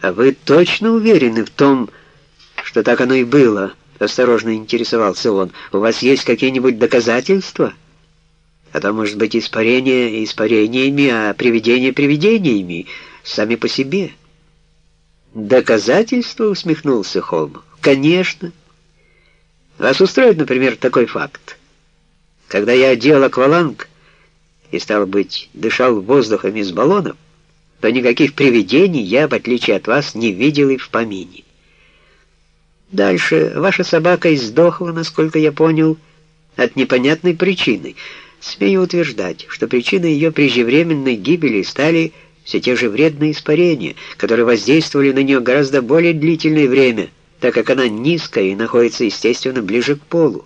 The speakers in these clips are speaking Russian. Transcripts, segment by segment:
«А вы точно уверены в том, что так оно и было?» — осторожно интересовался он. «У вас есть какие-нибудь доказательства?» «А то, может быть, испарение испарениями, а привидение привидениями, сами по себе». «Доказательства?» — усмехнулся Холмов. «Конечно. Вас устроит, например, такой факт. Когда я одел акваланг и, стал быть, дышал воздухом из баллонов, то никаких привидений я, в отличие от вас, не видел и в помине. Дальше ваша собака издохла, насколько я понял, от непонятной причины. Смею утверждать, что причиной ее преждевременной гибели стали все те же вредные испарения, которые воздействовали на нее гораздо более длительное время, так как она низкая и находится, естественно, ближе к полу.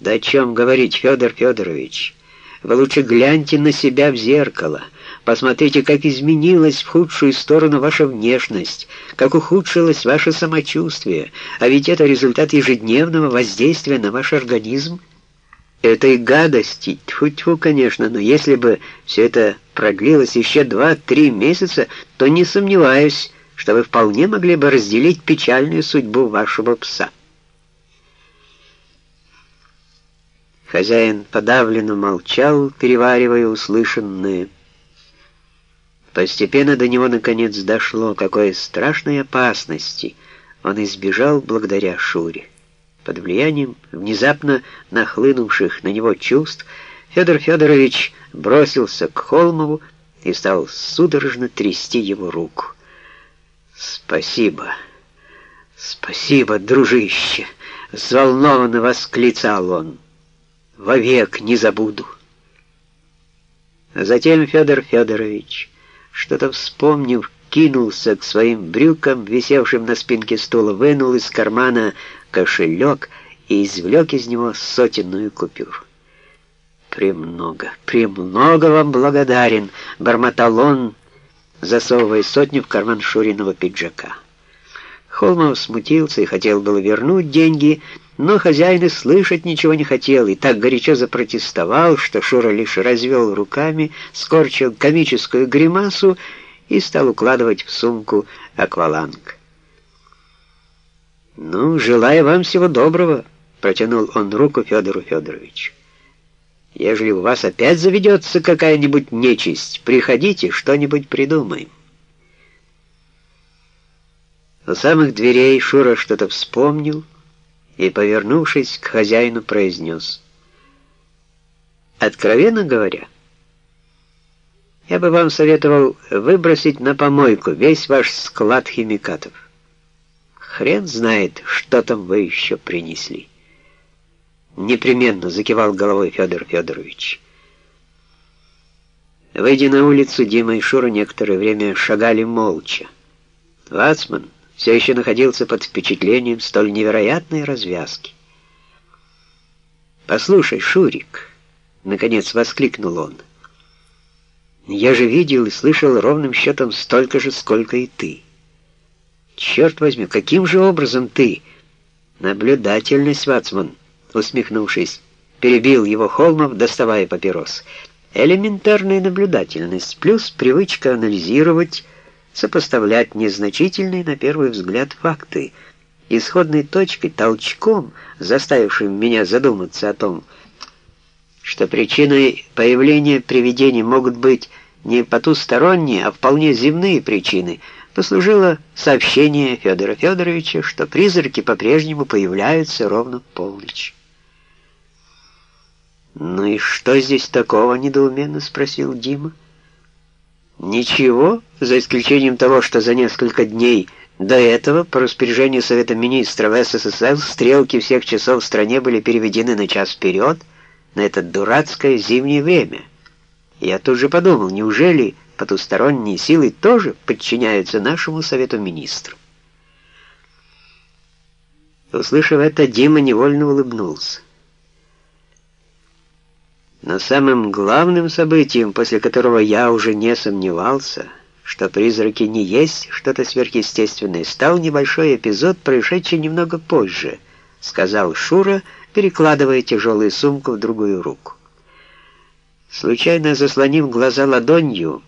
Да о чем говорить, Федор Федорович? Вы лучше гляньте на себя в зеркало. Посмотрите, как изменилась в худшую сторону ваша внешность, как ухудшилось ваше самочувствие. А ведь это результат ежедневного воздействия на ваш организм. Этой гадости, тьфу-тьфу, конечно, но если бы все это продлилось еще два-три месяца, то не сомневаюсь, что вы вполне могли бы разделить печальную судьбу вашего пса. Хозяин подавленно молчал, переваривая услышанное. Постепенно до него наконец дошло, какой страшной опасности он избежал благодаря Шуре. Под влиянием внезапно нахлынувших на него чувств Федор Федорович бросился к Холмову и стал судорожно трясти его руку. «Спасибо, спасибо, дружище!» — взволнованно восклицал он. «Вовек не забуду!» Затем Федор Федорович что-то вспомнив, кинулся к своим брюкам, висевшим на спинке стула, вынул из кармана кошелек и извлек из него сотенную купюру. «Премного, премного вам благодарен», — бормотал он, засовывая сотню в карман Шуриного пиджака. Холмов смутился и хотел было вернуть деньги, но хозяин и слышать ничего не хотел и так горячо запротестовал, что Шура лишь развел руками, скорчил комическую гримасу и стал укладывать в сумку акваланг. «Ну, желаю вам всего доброго», — протянул он руку Федору Федоровичу. «Ежели у вас опять заведется какая-нибудь нечисть, приходите, что-нибудь придумаем». У самых дверей Шура что-то вспомнил и, повернувшись к хозяину, произнес. «Откровенно говоря, я бы вам советовал выбросить на помойку весь ваш склад химикатов. Хрен знает, что там вы еще принесли». Непременно закивал головой Федор Федорович. Выйдя на улицу, Дима и Шура некоторое время шагали молча. Вацман все еще находился под впечатлением столь невероятной развязки. «Послушай, Шурик!» — наконец воскликнул он. «Я же видел и слышал ровным счетом столько же, сколько и ты. Черт возьми, каким же образом ты...» «Наблюдательность, Вацман!» — усмехнувшись, перебил его Холмов, доставая папирос. «Элементарная наблюдательность плюс привычка анализировать...» сопоставлять незначительные на первый взгляд факты. Исходной точкой, толчком, заставившим меня задуматься о том, что причиной появления привидений могут быть не потусторонние, а вполне земные причины, послужило сообщение Федора Федоровича, что призраки по-прежнему появляются ровно в полночь. «Ну и что здесь такого?» — недоуменно спросил Дима. Ничего, за исключением того, что за несколько дней до этого по распоряжению Совета Министров СССР стрелки всех часов в стране были переведены на час вперед, на это дурацкое зимнее время. Я тут же подумал, неужели потусторонние силы тоже подчиняются нашему Совету Министров? Услышав это, Дима невольно улыбнулся. Но самым главным событием, после которого я уже не сомневался, что призраки не есть что-то сверхъестественное, стал небольшой эпизод, происшедший немного позже, сказал Шура, перекладывая тяжелую сумку в другую руку. Случайно заслонив глаза ладонью,